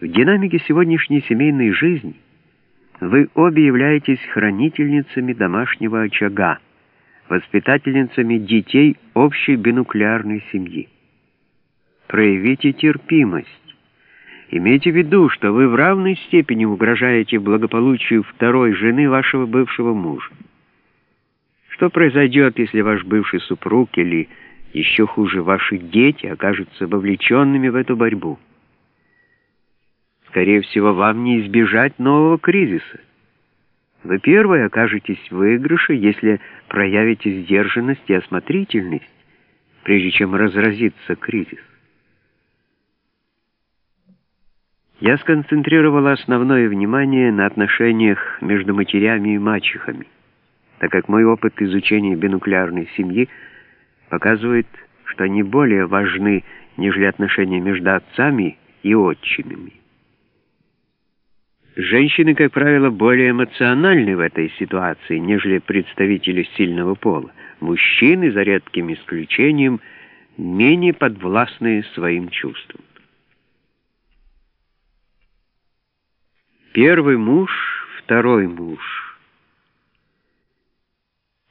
В динамике сегодняшней семейной жизни вы обе являетесь хранительницами домашнего очага, воспитательницами детей общей бинуклеарной семьи. Проявите терпимость. Имейте в виду, что вы в равной степени угрожаете благополучию второй жены вашего бывшего мужа. Что произойдет, если ваш бывший супруг или, еще хуже, ваши дети окажутся вовлеченными в эту борьбу? Скорее всего, вам не избежать нового кризиса. Вы первые окажетесь в выигрыше, если проявите сдержанность и осмотрительность, прежде чем разразится кризис. Я сконцентрировала основное внимание на отношениях между матерями и мачехами так как мой опыт изучения бинуклеарной семьи показывает, что они более важны, нежели отношения между отцами и отчимами. Женщины, как правило, более эмоциональны в этой ситуации, нежели представители сильного пола. Мужчины, за редким исключением, менее подвластны своим чувствам. Первый муж, второй муж —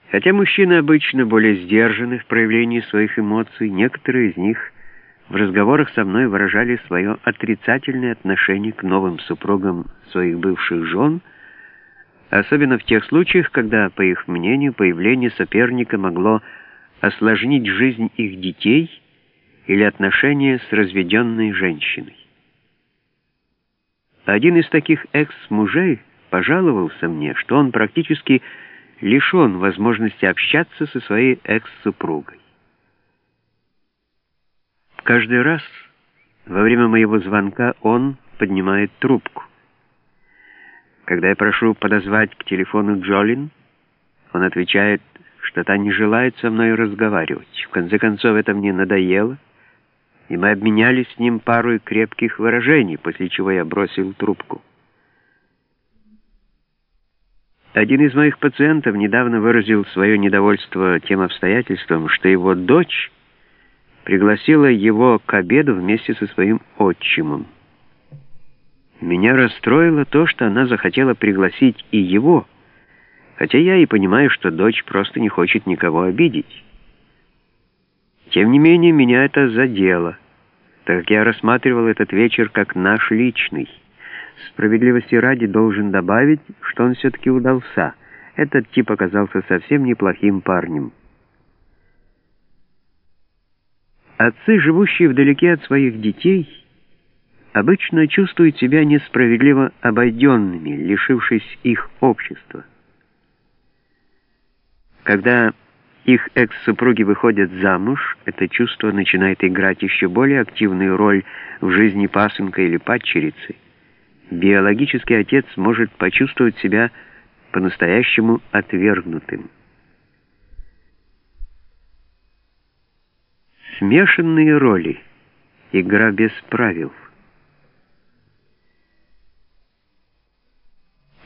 Хотя мужчины обычно более сдержаны в проявлении своих эмоций, некоторые из них в разговорах со мной выражали свое отрицательное отношение к новым супругам своих бывших жен, особенно в тех случаях, когда, по их мнению, появление соперника могло осложнить жизнь их детей или отношения с разведенной женщиной. Один из таких экс-мужей пожаловался мне, что он практически лишен возможности общаться со своей экс-супругой. Каждый раз во время моего звонка он поднимает трубку. Когда я прошу подозвать к телефону Джолин, он отвечает, что та не желает со мной разговаривать. В конце концов, это мне надоело, и мы обменялись с ним парой крепких выражений, после чего я бросил трубку. Один из моих пациентов недавно выразил свое недовольство тем обстоятельством, что его дочь пригласила его к обеду вместе со своим отчимом. Меня расстроило то, что она захотела пригласить и его, хотя я и понимаю, что дочь просто не хочет никого обидеть. Тем не менее, меня это задело, так как я рассматривал этот вечер как наш личный. Справедливости ради должен добавить, что он все-таки удался. Этот тип оказался совсем неплохим парнем. Отцы, живущие вдалеке от своих детей, обычно чувствуют себя несправедливо обойденными, лишившись их общества. Когда их экс-супруги выходят замуж, это чувство начинает играть еще более активную роль в жизни пасынка или падчерицы биологический отец может почувствовать себя по-настоящему отвергнутым. Смешанные роли. Игра без правил.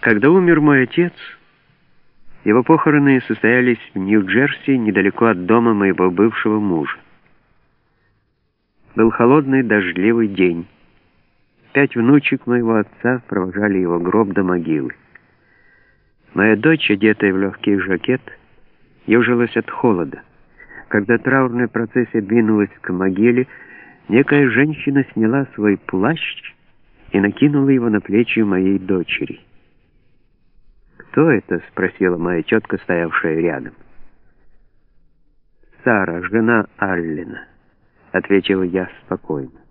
Когда умер мой отец, его похороны состоялись в Нью-Джерси, недалеко от дома моего бывшего мужа. Был холодный дождливый день. Пять внучек моего отца провожали его гроб до могилы. Моя дочь, одетая в легкий жакет, ежилась от холода. Когда траурная процессия двинулась к могиле, некая женщина сняла свой плащ и накинула его на плечи моей дочери. «Кто это?» — спросила моя тетка, стоявшая рядом. «Сара, жена Аллена», — ответила я спокойно.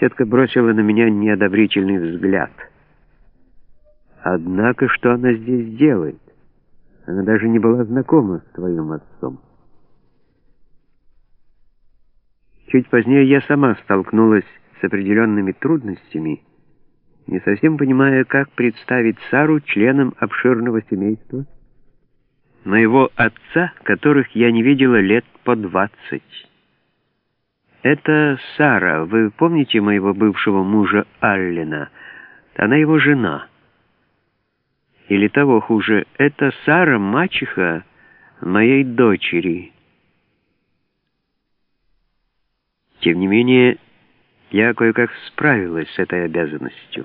Тетка бросила на меня неодобрительный взгляд. Однако, что она здесь делает? Она даже не была знакома с твоим отцом. Чуть позднее я сама столкнулась с определенными трудностями, не совсем понимая, как представить Сару членом обширного семейства, моего отца, которых я не видела лет по двадцать. «Это Сара. Вы помните моего бывшего мужа Аллена? Она его жена». Или того хуже, это Сара, мачеха моей дочери. Тем не менее, Я кое-как справилась с этой обязанностью.